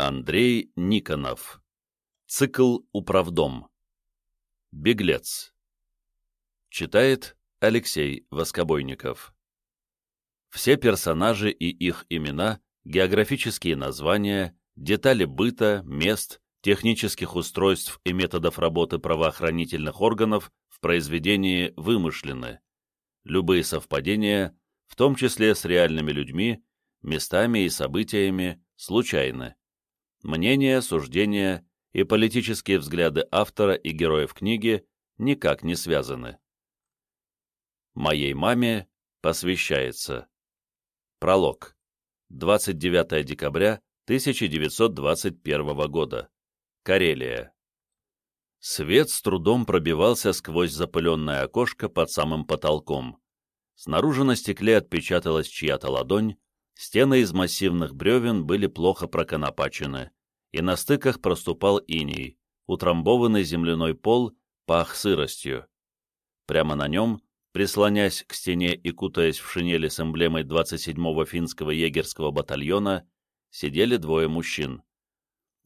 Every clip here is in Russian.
Андрей Никонов. Цикл «Управдом». Беглец. Читает Алексей Воскобойников. Все персонажи и их имена, географические названия, детали быта, мест, технических устройств и методов работы правоохранительных органов в произведении вымышлены. Любые совпадения, в том числе с реальными людьми, местами и событиями, случайны. Мнения, суждения и политические взгляды автора и героев книги никак не связаны. Моей маме посвящается. Пролог. 29 декабря 1921 года. Карелия. Свет с трудом пробивался сквозь запыленное окошко под самым потолком. Снаружи на стекле отпечаталась чья-то ладонь, Стены из массивных бревен были плохо проконопачены, и на стыках проступал иней, утрамбованный земляной пол пах сыростью. Прямо на нем, прислонясь к стене и кутаясь в шинели с эмблемой 27-го финского егерского батальона, сидели двое мужчин.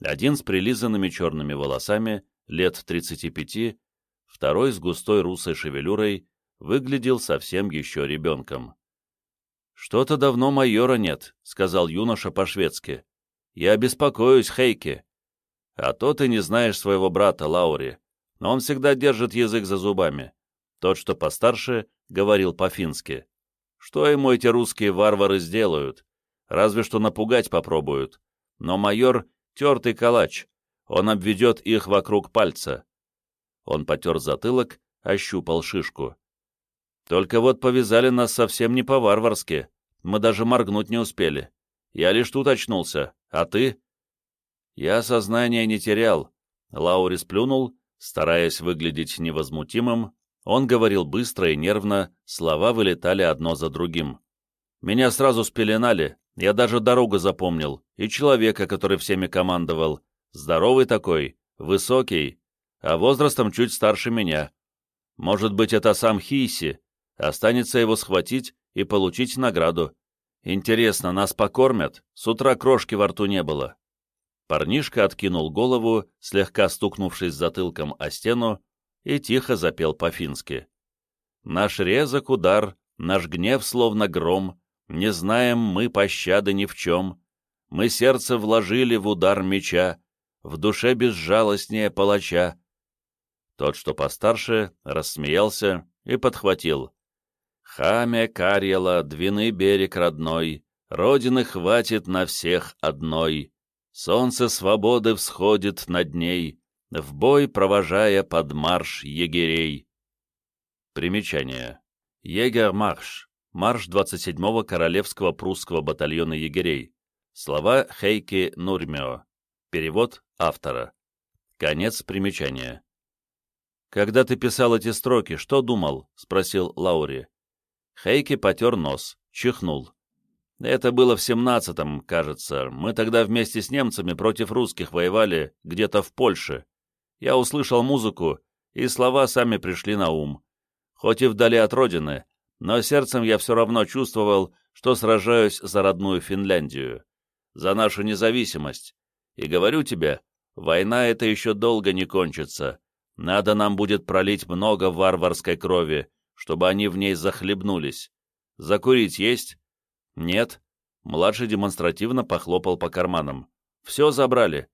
Один с прилизанными черными волосами, лет 35, второй с густой русой шевелюрой, выглядел совсем еще ребенком. «Что-то давно майора нет», — сказал юноша по-шведски. «Я беспокоюсь, Хейке». «А то ты не знаешь своего брата, Лаури. Он всегда держит язык за зубами». Тот, что постарше, говорил по-фински. «Что ему эти русские варвары сделают? Разве что напугать попробуют. Но майор — тертый калач. Он обведет их вокруг пальца». Он потер затылок, ощупал шишку. Только вот повязали нас совсем не по-варварски. Мы даже моргнуть не успели. Я лишь тут очнулся. А ты? Я сознание не терял. Лаури сплюнул, стараясь выглядеть невозмутимым. Он говорил быстро и нервно, слова вылетали одно за другим. Меня сразу спеленали, я даже дорогу запомнил, и человека, который всеми командовал. Здоровый такой, высокий, а возрастом чуть старше меня. Может быть, это сам Хиси, Останется его схватить и получить награду. Интересно, нас покормят? С утра крошки во рту не было. Парнишка откинул голову, слегка стукнувшись затылком о стену, и тихо запел по-фински. «Наш резок удар, наш гнев словно гром, не знаем мы пощады ни в чем. Мы сердце вложили в удар меча, в душе безжалостнее палача». Тот, что постарше, рассмеялся и подхватил. Хамя Карьела, двины берег родной, Родины хватит на всех одной. Солнце свободы всходит над ней, В бой провожая под марш егерей. Примечание. Егер-марш. Марш 27-го Королевского прусского батальона егерей. Слова Хейки Нурмио. Перевод автора. Конец примечания. «Когда ты писал эти строки, что думал?» — спросил Лаури. Хейки потер нос, чихнул. Это было в семнадцатом, кажется. Мы тогда вместе с немцами против русских воевали где-то в Польше. Я услышал музыку, и слова сами пришли на ум. Хоть и вдали от родины, но сердцем я все равно чувствовал, что сражаюсь за родную Финляндию, за нашу независимость. И говорю тебе, война эта еще долго не кончится. Надо нам будет пролить много варварской крови, чтобы они в ней захлебнулись. Закурить есть? Нет. Младший демонстративно похлопал по карманам. Все забрали.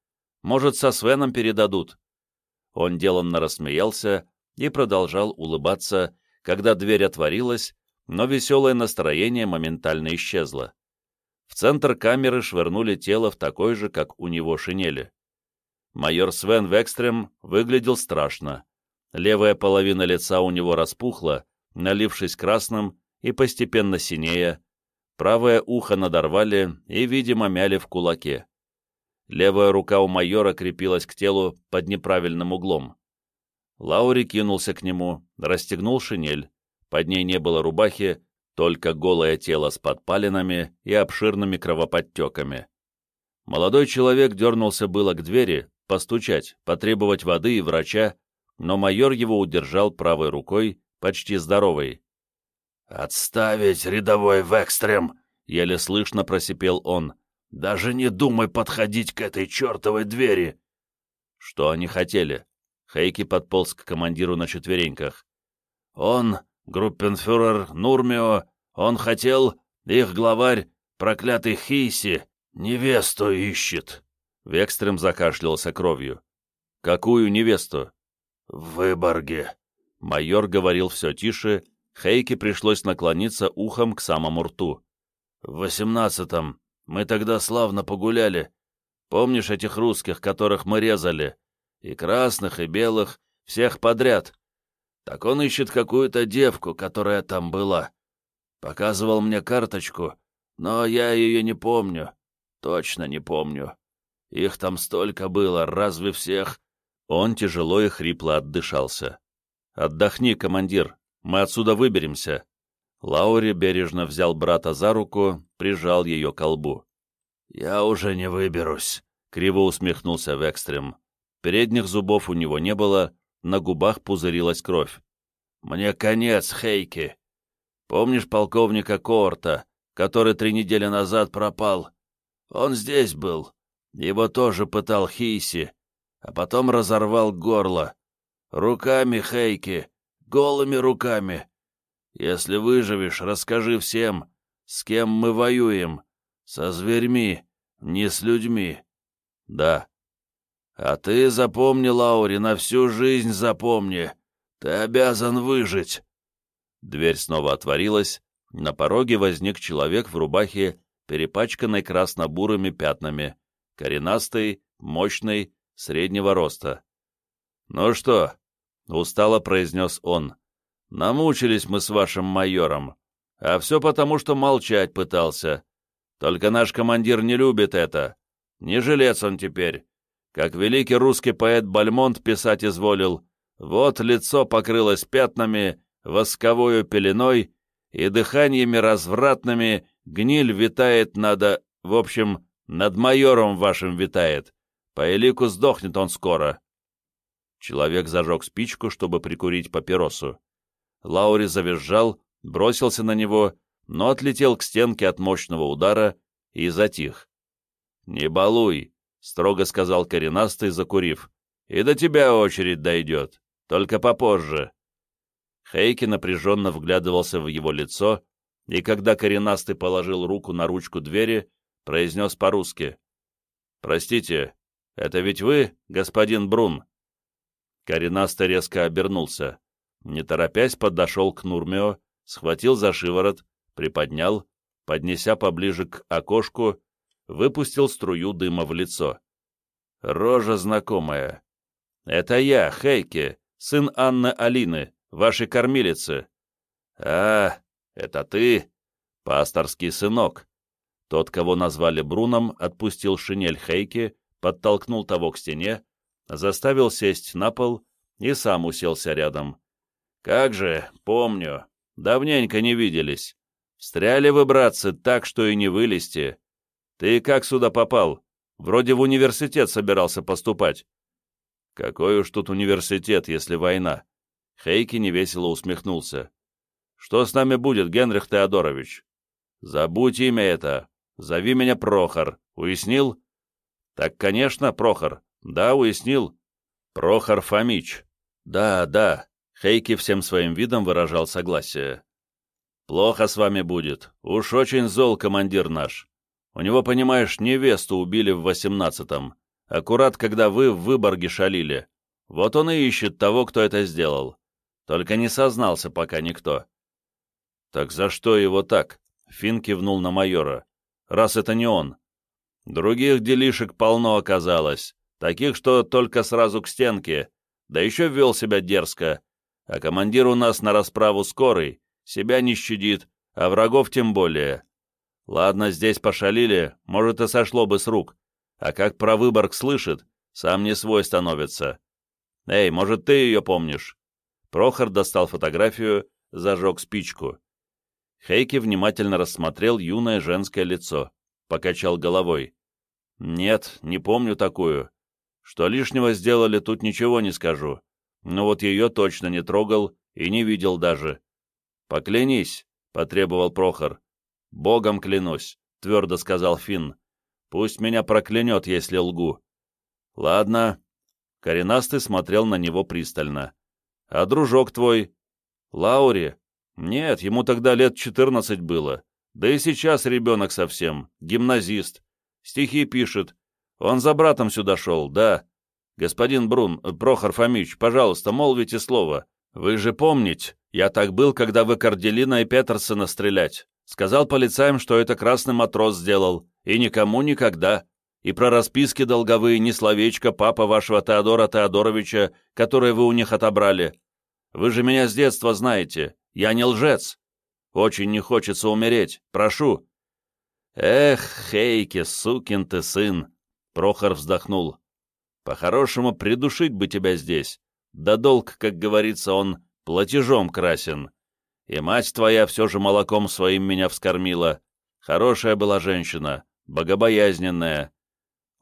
Может, со Свеном передадут. Он деланно рассмеялся и продолжал улыбаться, когда дверь отворилась, но веселое настроение моментально исчезло. В центр камеры швырнули тело в такой же, как у него шинели. Майор Свен Векстрем выглядел страшно. Левая половина лица у него распухла, налившись красным и постепенно синея, правое ухо надорвали и, видимо, мяли в кулаке. Левая рука у майора крепилась к телу под неправильным углом. Лаури кинулся к нему, расстегнул шинель. Под ней не было рубахи, только голое тело с подпалинами и обширными кровоподтеками. Молодой человек дернулся было к двери, постучать, потребовать воды и врача, но майор его удержал правой рукой почти здоровый. «Отставить рядовой в экстрем!» — еле слышно просипел он. Даже не думай подходить к этой чертовой двери!» Что они хотели? Хейки подполз к командиру на четвереньках. «Он, группенфюрер Нурмио, он хотел, их главарь, проклятый Хиси, невесту ищет!» Векстрем закашлялся кровью. «Какую невесту?» «В Выборге». Майор говорил все тише, Хейке пришлось наклониться ухом к самому рту. «В восемнадцатом. Мы тогда славно погуляли. Помнишь этих русских, которых мы резали? И красных, и белых, всех подряд. Так он ищет какую-то девку, которая там была. Показывал мне карточку, но я ее не помню. Точно не помню. Их там столько было, разве всех?» Он тяжело и хрипло отдышался. «Отдохни, командир, мы отсюда выберемся». Лаури бережно взял брата за руку, прижал ее к колбу. «Я уже не выберусь», — криво усмехнулся Векстрем. Передних зубов у него не было, на губах пузырилась кровь. «Мне конец, Хейки. Помнишь полковника Коорта, который три недели назад пропал? Он здесь был. Его тоже пытал Хиси, а потом разорвал горло. Руками, Хейки, голыми руками. Если выживешь, расскажи всем, с кем мы воюем. Со зверьми, не с людьми. Да. А ты запомни, Лаури, на всю жизнь запомни. Ты обязан выжить. Дверь снова отворилась. На пороге возник человек в рубахе, перепачканной красно-бурыми пятнами, коренастый, мощный, среднего роста. «Ну что?» — устало произнес он. «Намучились мы с вашим майором. А все потому, что молчать пытался. Только наш командир не любит это. Не жилец он теперь. Как великий русский поэт Бальмонт писать изволил, вот лицо покрылось пятнами, восковою пеленой, и дыханиями развратными гниль витает над... В общем, над майором вашим витает. По элику сдохнет он скоро. Человек зажег спичку, чтобы прикурить папиросу. Лаури завизжал, бросился на него, но отлетел к стенке от мощного удара и затих. «Не балуй», — строго сказал коренастый, закурив. «И до тебя очередь дойдет, только попозже». Хейки напряженно вглядывался в его лицо, и когда коренастый положил руку на ручку двери, произнес по-русски. «Простите, это ведь вы, господин Брун?» Коренастый резко обернулся. Не торопясь, подошел к Нурмио, схватил за шиворот, приподнял, поднеся поближе к окошку, выпустил струю дыма в лицо. Рожа знакомая. «Это я, Хейке, сын Анны Алины, вашей кормилицы». «А, это ты, пасторский сынок». Тот, кого назвали Бруном, отпустил шинель Хейки, подтолкнул того к стене, заставил сесть на пол и сам уселся рядом. «Как же, помню. Давненько не виделись. Встряли вы, братцы, так, что и не вылезти. Ты как сюда попал? Вроде в университет собирался поступать». «Какой уж тут университет, если война?» Хейки невесело усмехнулся. «Что с нами будет, Генрих Теодорович?» «Забудь имя это. Зови меня Прохор. Уяснил?» «Так, конечно, Прохор. Да, уяснил. Прохор Фомич. Да, да. Хейки всем своим видом выражал согласие. Плохо с вами будет. Уж очень зол командир наш. У него, понимаешь, невесту убили в восемнадцатом. Аккурат, когда вы в Выборге шалили. Вот он и ищет того, кто это сделал. Только не сознался пока никто. Так за что его так? Фин кивнул на майора. Раз это не он. Других делишек полно оказалось, таких, что только сразу к стенке, да еще вел себя дерзко, а командир у нас на расправу скорый, себя не щадит, а врагов тем более. Ладно, здесь пошалили, может, и сошло бы с рук, а как про Выборг слышит, сам не свой становится. Эй, может, ты ее помнишь?» Прохор достал фотографию, зажег спичку. Хейки внимательно рассмотрел юное женское лицо, покачал головой. «Нет, не помню такую. Что лишнего сделали, тут ничего не скажу. Но вот ее точно не трогал и не видел даже». «Поклянись», — потребовал Прохор. «Богом клянусь», — твердо сказал Финн. Пусть меня проклянет, если лгу. Ладно. Коренастый смотрел на него пристально. А дружок твой? Лаури? Нет, ему тогда лет четырнадцать было. Да и сейчас ребенок совсем, гимназист. Стихи пишет. Он за братом сюда шел, да. Господин Брун, Прохор Фомич, пожалуйста, молвите слово. Вы же помните, я так был, когда вы Корделина и Петерсона стрелять. Сказал полицаям, что это красный матрос сделал, и никому никогда. И про расписки долговые ни словечко папа вашего Теодора Теодоровича, которое вы у них отобрали. Вы же меня с детства знаете, я не лжец. Очень не хочется умереть, прошу». «Эх, Хейки, сукин ты сын!» Прохор вздохнул. «По-хорошему придушить бы тебя здесь. Да долг, как говорится, он платежом красен. И мать твоя все же молоком своим меня вскормила. Хорошая была женщина, богобоязненная.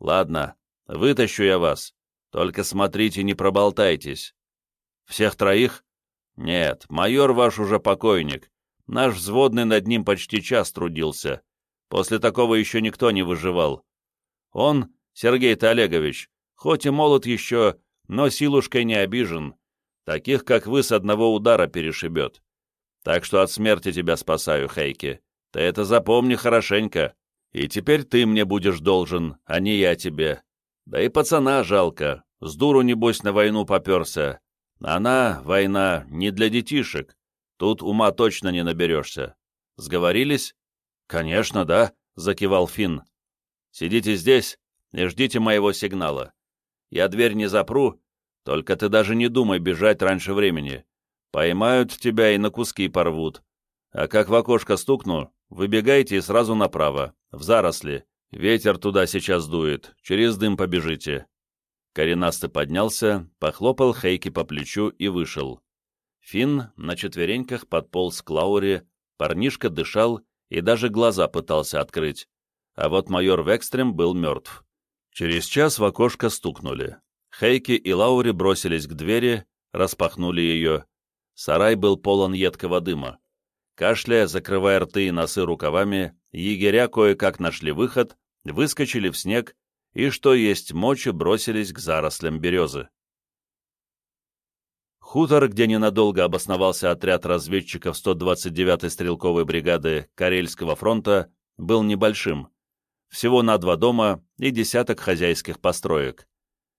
Ладно, вытащу я вас. Только смотрите, не проболтайтесь. Всех троих? Нет, майор ваш уже покойник. Наш взводный над ним почти час трудился. После такого еще никто не выживал. Он, Сергей-то Олегович, хоть и молод еще, но силушкой не обижен. Таких, как вы, с одного удара перешибет. Так что от смерти тебя спасаю, Хейки. Ты это запомни хорошенько. И теперь ты мне будешь должен, а не я тебе. Да и пацана жалко. С дуру, небось, на войну поперся. Она, война, не для детишек. Тут ума точно не наберешься. Сговорились? Конечно, да, закивал Финн. Сидите здесь и ждите моего сигнала. Я дверь не запру, только ты даже не думай бежать раньше времени. Поймают тебя и на куски порвут. А как в окошко стукну, выбегайте и сразу направо, в заросли. Ветер туда сейчас дует, через дым побежите». Коренастый поднялся, похлопал Хейки по плечу и вышел. Финн на четвереньках подполз к Лауре, парнишка дышал и даже глаза пытался открыть. А вот майор Векстрем был мертв. Через час в окошко стукнули. Хейки и Лаури бросились к двери, распахнули ее Сарай был полон едкого дыма. Кашляя, закрывая рты и носы рукавами, егеря кое-как нашли выход, выскочили в снег и, что есть мочи, бросились к зарослям березы. Хутор, где ненадолго обосновался отряд разведчиков 129-й стрелковой бригады Карельского фронта, был небольшим. Всего на два дома и десяток хозяйских построек.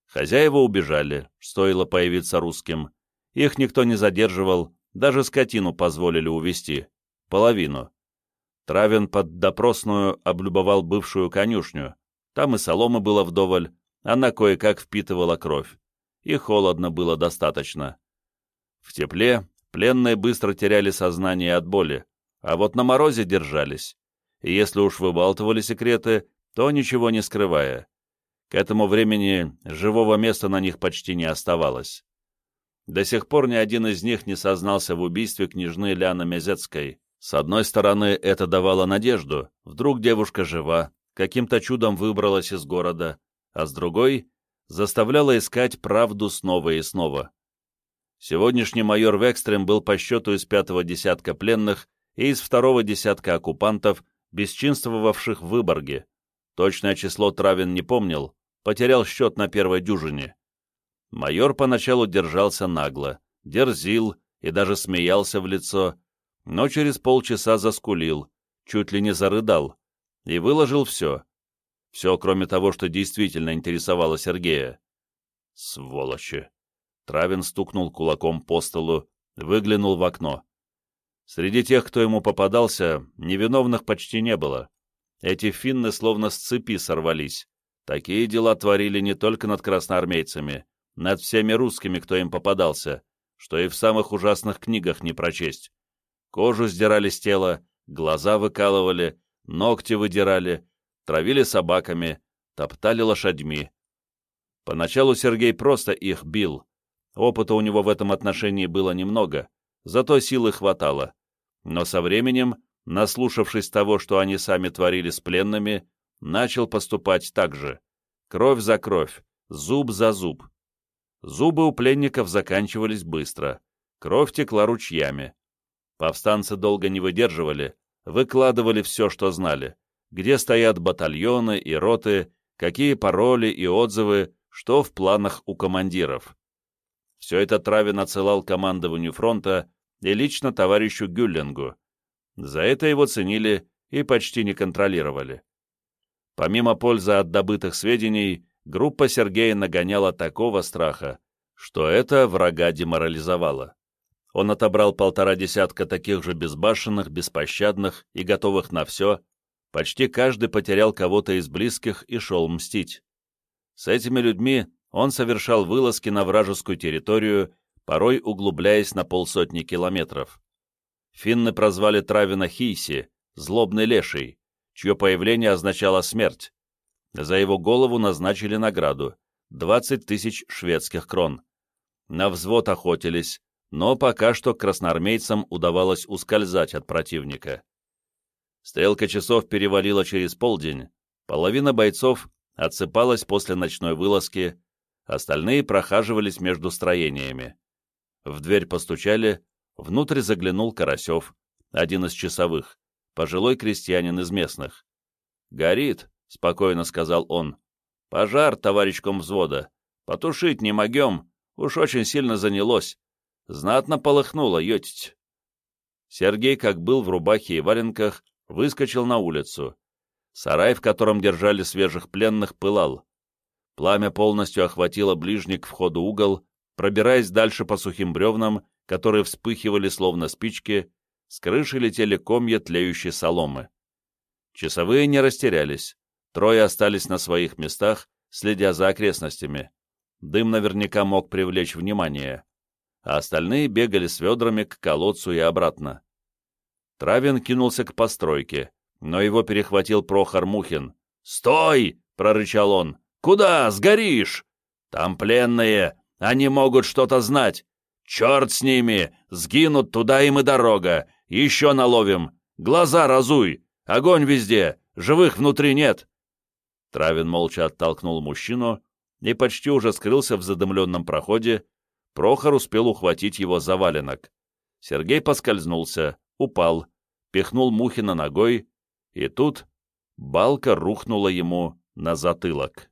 Хозяева убежали, стоило появиться русским. Их никто не задерживал, даже скотину позволили увести. Половину. Травин под допросную облюбовал бывшую конюшню. Там и соломы было вдоволь, она кое-как впитывала кровь. И холодно было достаточно. В тепле пленные быстро теряли сознание от боли, а вот на морозе держались. И если уж выбалтывали секреты, то ничего не скрывая. К этому времени живого места на них почти не оставалось. До сих пор ни один из них не сознался в убийстве княжны Ляны Мезецкой. С одной стороны, это давало надежду, вдруг девушка жива, каким-то чудом выбралась из города, а с другой — заставляло искать правду снова и снова. Сегодняшний майор Векстрем был по счету из пятого десятка пленных и из второго десятка оккупантов, бесчинствовавших в Выборге. Точное число Травин не помнил, потерял счет на первой дюжине. Майор поначалу держался нагло, дерзил и даже смеялся в лицо, но через полчаса заскулил, чуть ли не зарыдал, и выложил все. Все, кроме того, что действительно интересовало Сергея. Сволочи! Травин стукнул кулаком по столу, выглянул в окно. Среди тех, кто ему попадался, невиновных почти не было. Эти финны словно с цепи сорвались. Такие дела творили не только над красноармейцами, над всеми русскими, кто им попадался, что и в самых ужасных книгах не прочесть. Кожу сдирали с тела, глаза выкалывали, ногти выдирали, травили собаками, топтали лошадьми. Поначалу Сергей просто их бил. Опыта у него в этом отношении было немного, зато силы хватало. Но со временем, наслушавшись того, что они сами творили с пленными, начал поступать так же. Кровь за кровь, зуб за зуб. Зубы у пленников заканчивались быстро, кровь текла ручьями. Повстанцы долго не выдерживали, выкладывали все, что знали, где стоят батальоны и роты, какие пароли и отзывы, что в планах у командиров. Все это Травин отсылал командованию фронта и лично товарищу Гюллингу. За это его ценили и почти не контролировали. Помимо пользы от добытых сведений, группа Сергея нагоняла такого страха, что это врага деморализовало. Он отобрал полтора десятка таких же безбашенных, беспощадных и готовых на все, почти каждый потерял кого-то из близких и шел мстить. С этими людьми он совершал вылазки на вражескую территорию, порой углубляясь на полсотни километров. Финны прозвали Травина Хийси, злобный леший, чье появление означало смерть. За его голову назначили награду — 20 тысяч шведских крон. На взвод охотились, но пока что красноармейцам удавалось ускользать от противника. Стрелка часов перевалила через полдень, половина бойцов отсыпалась после ночной вылазки, остальные прохаживались между строениями. В дверь постучали, внутрь заглянул Карасев, один из часовых, пожилой крестьянин из местных. «Горит», — спокойно сказал он. «Пожар, товарищ комвзвода. Потушить не могем, уж очень сильно занялось. Знатно полыхнуло, етить. Сергей, как был в рубахе и валенках, выскочил на улицу. Сарай, в котором держали свежих пленных, пылал. Пламя полностью охватило ближний к входу угол, пробираясь дальше по сухим бревнам, которые вспыхивали словно спички, с крыши летели комья тлеющей соломы. Часовые не растерялись. Трое остались на своих местах, следя за окрестностями. Дым наверняка мог привлечь внимание а остальные бегали с ведрами к колодцу и обратно. Травин кинулся к постройке, но его перехватил Прохор Мухин. «Стой!» — прорычал он. «Куда? Сгоришь!» «Там пленные! Они могут что-то знать! Черт с ними! Сгинут, туда им и дорога! Еще наловим! Глаза разуй! Огонь везде! Живых внутри нет!» Травин молча оттолкнул мужчину и почти уже скрылся в задымленном проходе, Прохор успел ухватить его за валенок. Сергей поскользнулся, упал, пихнул Мухина ногой, и тут балка рухнула ему на затылок.